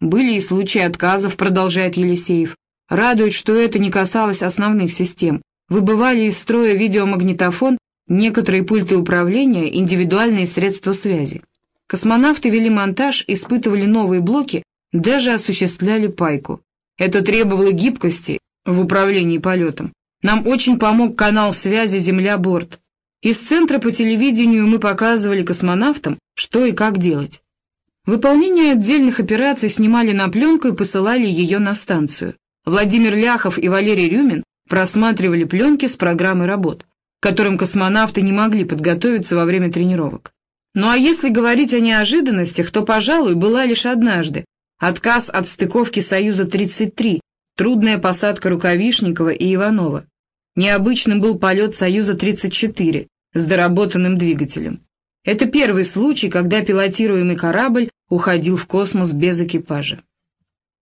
Были и случаи отказов, продолжает Елисеев. Радует, что это не касалось основных систем. Выбывали из строя видеомагнитофон, некоторые пульты управления, индивидуальные средства связи. Космонавты вели монтаж, испытывали новые блоки, даже осуществляли пайку. Это требовало гибкости в управлении полетом. Нам очень помог канал связи «Земля-борт». Из центра по телевидению мы показывали космонавтам, что и как делать. Выполнение отдельных операций снимали на пленку и посылали ее на станцию. Владимир Ляхов и Валерий Рюмин просматривали пленки с программой работ, которым космонавты не могли подготовиться во время тренировок. Ну а если говорить о неожиданностях, то, пожалуй, была лишь однажды. Отказ от стыковки «Союза-33», трудная посадка Рукавишникова и Иванова. Необычным был полет «Союза-34» с доработанным двигателем. Это первый случай, когда пилотируемый корабль уходил в космос без экипажа.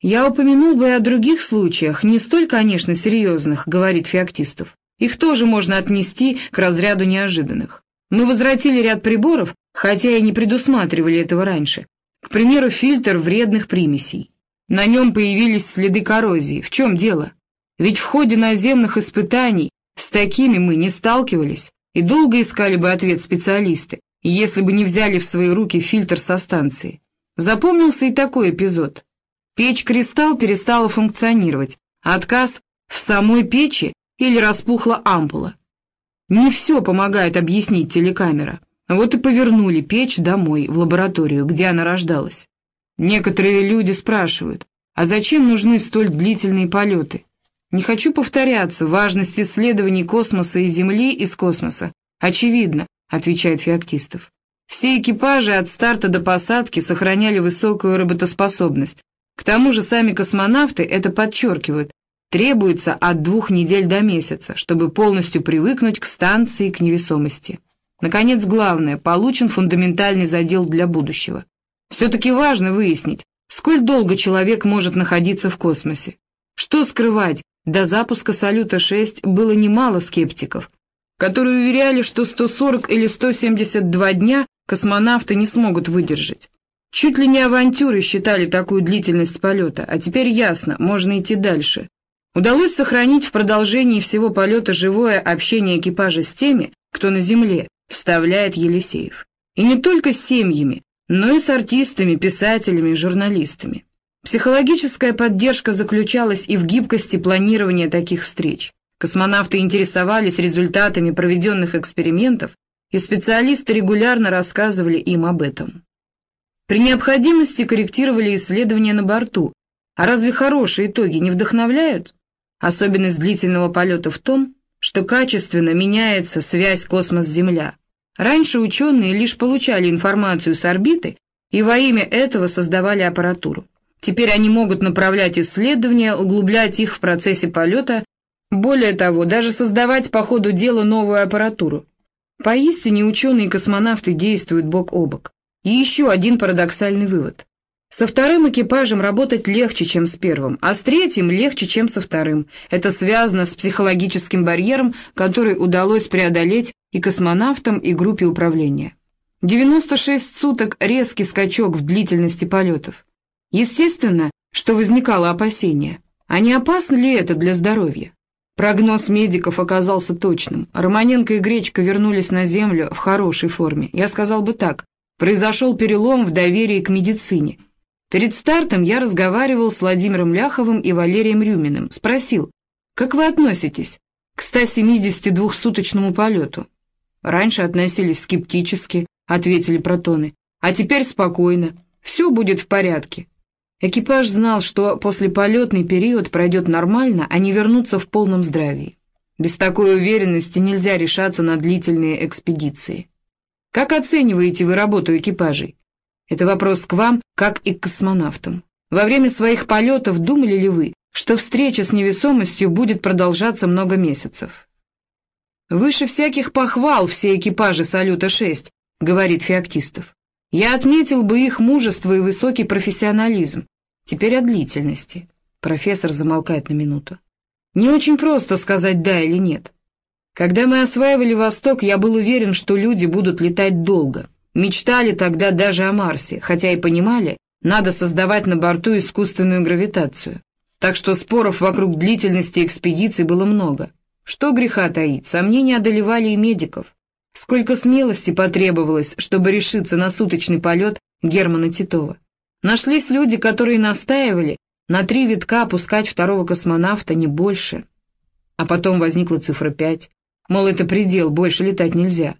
«Я упомянул бы и о других случаях, не столь, конечно, серьезных», — говорит Феоктистов. «Их тоже можно отнести к разряду неожиданных. Мы возвратили ряд приборов, хотя и не предусматривали этого раньше. К примеру, фильтр вредных примесей. На нем появились следы коррозии. В чем дело? Ведь в ходе наземных испытаний с такими мы не сталкивались и долго искали бы ответ специалисты, если бы не взяли в свои руки фильтр со станции. Запомнился и такой эпизод. Печь «Кристалл» перестала функционировать, отказ в самой печи или распухла ампула. Не все помогает объяснить телекамера. Вот и повернули печь домой, в лабораторию, где она рождалась. Некоторые люди спрашивают, а зачем нужны столь длительные полеты? Не хочу повторяться, важность исследований космоса и Земли из космоса. Очевидно, отвечает Феоктистов. Все экипажи от старта до посадки сохраняли высокую работоспособность. К тому же сами космонавты это подчеркивают. Требуется от двух недель до месяца, чтобы полностью привыкнуть к станции и к невесомости. Наконец, главное, получен фундаментальный задел для будущего. Все-таки важно выяснить, сколь долго человек может находиться в космосе. Что скрывать, до запуска «Салюта-6» было немало скептиков, которые уверяли, что 140 или 172 дня космонавты не смогут выдержать. Чуть ли не авантюры считали такую длительность полета, а теперь ясно, можно идти дальше. Удалось сохранить в продолжении всего полета живое общение экипажа с теми, кто на Земле, вставляет Елисеев. И не только с семьями, но и с артистами, писателями, журналистами. Психологическая поддержка заключалась и в гибкости планирования таких встреч. Космонавты интересовались результатами проведенных экспериментов, и специалисты регулярно рассказывали им об этом. При необходимости корректировали исследования на борту. А разве хорошие итоги не вдохновляют? Особенность длительного полета в том, что качественно меняется связь космос-Земля. Раньше ученые лишь получали информацию с орбиты и во имя этого создавали аппаратуру. Теперь они могут направлять исследования, углублять их в процессе полета, более того, даже создавать по ходу дела новую аппаратуру. Поистине ученые и космонавты действуют бок о бок. И еще один парадоксальный вывод. Со вторым экипажем работать легче, чем с первым, а с третьим легче, чем со вторым. Это связано с психологическим барьером, который удалось преодолеть и космонавтам, и группе управления. 96 суток – резкий скачок в длительности полетов. Естественно, что возникало опасение. А не опасно ли это для здоровья? Прогноз медиков оказался точным. Романенко и Гречка вернулись на Землю в хорошей форме. Я сказал бы так, произошел перелом в доверии к медицине. Перед стартом я разговаривал с Владимиром Ляховым и Валерием Рюминым. Спросил, как вы относитесь к 172-суточному полету? Раньше относились скептически, ответили протоны, а теперь спокойно, все будет в порядке. Экипаж знал, что послеполетный период пройдет нормально, а не вернуться в полном здравии. Без такой уверенности нельзя решаться на длительные экспедиции. Как оцениваете вы работу экипажей? Это вопрос к вам, как и к космонавтам. Во время своих полетов думали ли вы, что встреча с невесомостью будет продолжаться много месяцев? «Выше всяких похвал все экипажи «Салюта-6», — говорит Феоктистов. «Я отметил бы их мужество и высокий профессионализм. Теперь о длительности». Профессор замолкает на минуту. «Не очень просто сказать «да» или «нет». Когда мы осваивали Восток, я был уверен, что люди будут летать долго. Мечтали тогда даже о Марсе, хотя и понимали, Надо создавать на борту искусственную гравитацию. Так что споров вокруг длительности экспедиции было много. Что греха таить, сомнения одолевали и медиков. Сколько смелости потребовалось, чтобы решиться на суточный полет Германа Титова. Нашлись люди, которые настаивали на три витка опускать второго космонавта, не больше. А потом возникла цифра пять. Мол, это предел, больше летать нельзя.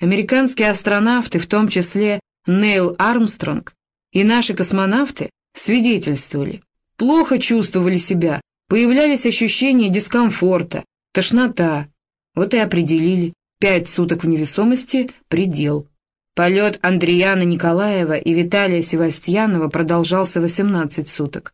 Американские астронавты, в том числе Нейл Армстронг, и наши космонавты свидетельствовали. Плохо чувствовали себя, появлялись ощущения дискомфорта, тошнота. Вот и определили. Пять суток в невесомости — предел. Полет Андреяна Николаева и Виталия Севастьянова продолжался 18 суток.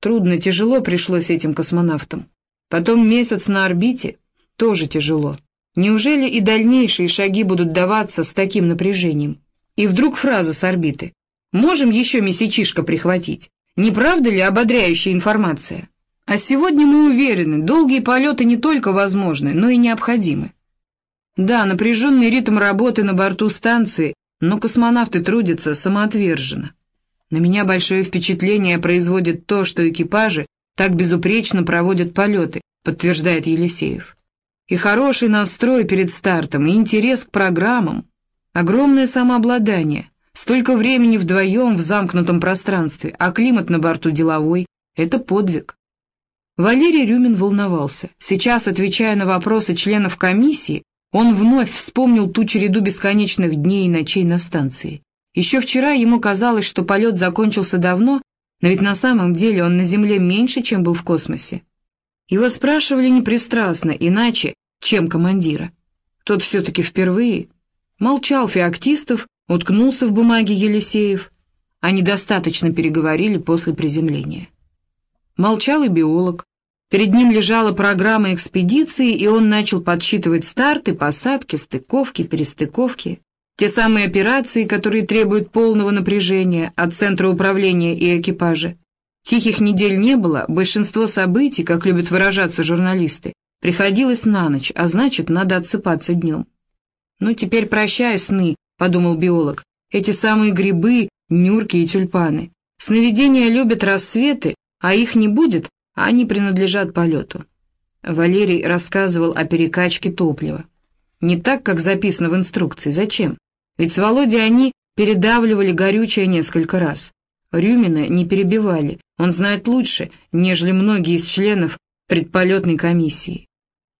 Трудно, тяжело пришлось этим космонавтам. Потом месяц на орбите — тоже тяжело. Неужели и дальнейшие шаги будут даваться с таким напряжением? И вдруг фраза с орбиты. «Можем еще месячишко прихватить?» Не правда ли ободряющая информация? А сегодня мы уверены, долгие полеты не только возможны, но и необходимы. Да, напряженный ритм работы на борту станции, но космонавты трудятся самоотверженно. На меня большое впечатление производит то, что экипажи так безупречно проводят полеты, подтверждает Елисеев. И хороший настрой перед стартом, и интерес к программам, огромное самообладание, столько времени вдвоем в замкнутом пространстве, а климат на борту деловой — это подвиг. Валерий Рюмин волновался. Сейчас, отвечая на вопросы членов комиссии, он вновь вспомнил ту череду бесконечных дней и ночей на станции. Еще вчера ему казалось, что полет закончился давно, но ведь на самом деле он на Земле меньше, чем был в космосе. Его спрашивали непристрастно, иначе, чем командира. Тот все-таки впервые. Молчал Феоктистов, уткнулся в бумаге Елисеев. Они достаточно переговорили после приземления. Молчал и биолог. Перед ним лежала программа экспедиции, и он начал подсчитывать старты, посадки, стыковки, перестыковки. Те самые операции, которые требуют полного напряжения от центра управления и экипажа. Тихих недель не было, большинство событий, как любят выражаться журналисты, приходилось на ночь, а значит, надо отсыпаться днем. «Ну, теперь прощай, сны», — подумал биолог, — «эти самые грибы, нюрки и тюльпаны. Сновидения любят рассветы, а их не будет, они принадлежат полету. Валерий рассказывал о перекачке топлива. Не так, как записано в инструкции. Зачем? Ведь с Володей они передавливали горючее несколько раз. Рюмина не перебивали, он знает лучше, нежели многие из членов предполетной комиссии.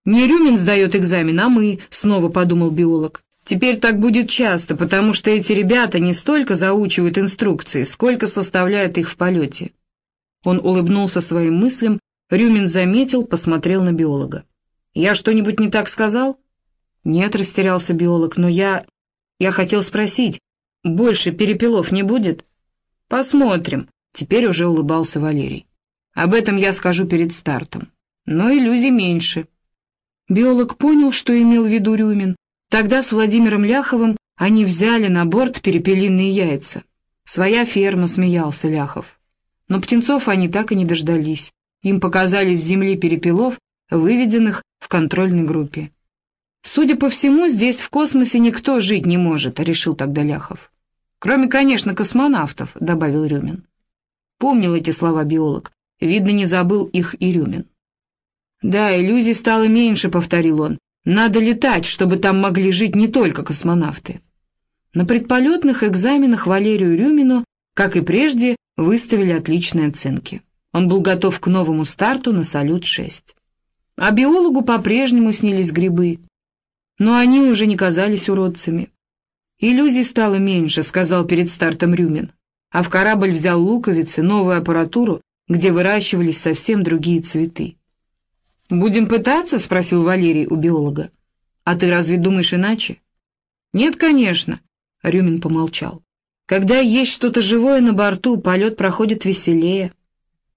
«Не Рюмин сдает экзамен, а мы», — снова подумал биолог. «Теперь так будет часто, потому что эти ребята не столько заучивают инструкции, сколько составляют их в полете. Он улыбнулся своим мыслям, Рюмин заметил, посмотрел на биолога. «Я что-нибудь не так сказал?» «Нет», — растерялся биолог, — «но я... Я хотел спросить, больше перепелов не будет?» «Посмотрим», — теперь уже улыбался Валерий. «Об этом я скажу перед стартом. Но иллюзий меньше». Биолог понял, что имел в виду Рюмин. Тогда с Владимиром Ляховым они взяли на борт перепелиные яйца. «Своя ферма», — смеялся Ляхов. Но птенцов они так и не дождались. Им показали с земли перепелов, выведенных в контрольной группе. «Судя по всему, здесь в космосе никто жить не может», — решил тогда Ляхов. «Кроме, конечно, космонавтов», — добавил Рюмин. Помнил эти слова биолог. Видно, не забыл их и Рюмин. «Да, иллюзий стало меньше», — повторил он. «Надо летать, чтобы там могли жить не только космонавты». На предполетных экзаменах Валерию Рюмину, как и прежде, выставили отличные оценки. Он был готов к новому старту на «Салют-6». А биологу по-прежнему снились грибы. Но они уже не казались уродцами. «Иллюзий стало меньше», — сказал перед стартом Рюмин. А в корабль взял луковицы, новую аппаратуру, где выращивались совсем другие цветы. «Будем пытаться?» — спросил Валерий у биолога. «А ты разве думаешь иначе?» «Нет, конечно», — Рюмин помолчал. Когда есть что-то живое на борту, полет проходит веселее.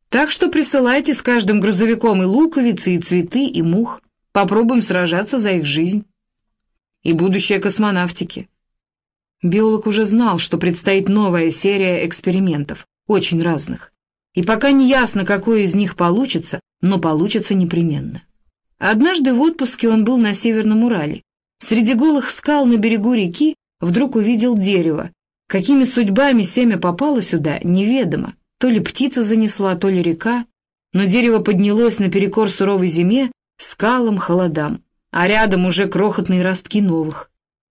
Так что присылайте с каждым грузовиком и луковицы, и цветы, и мух. Попробуем сражаться за их жизнь. И будущее космонавтики. Биолог уже знал, что предстоит новая серия экспериментов, очень разных. И пока не ясно, какой из них получится, но получится непременно. Однажды в отпуске он был на Северном Урале. Среди голых скал на берегу реки вдруг увидел дерево, Какими судьбами семя попало сюда, неведомо. То ли птица занесла, то ли река. Но дерево поднялось наперекор суровой зиме, скалам, холодам. А рядом уже крохотные ростки новых.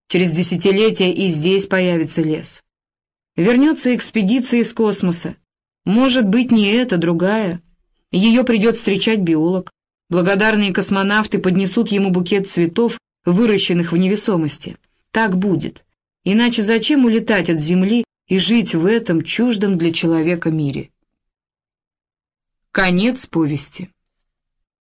Через десятилетия и здесь появится лес. Вернется экспедиция из космоса. Может быть, не эта, другая. Ее придет встречать биолог. Благодарные космонавты поднесут ему букет цветов, выращенных в невесомости. Так будет. Иначе зачем улетать от Земли и жить в этом чуждом для человека мире? Конец повести.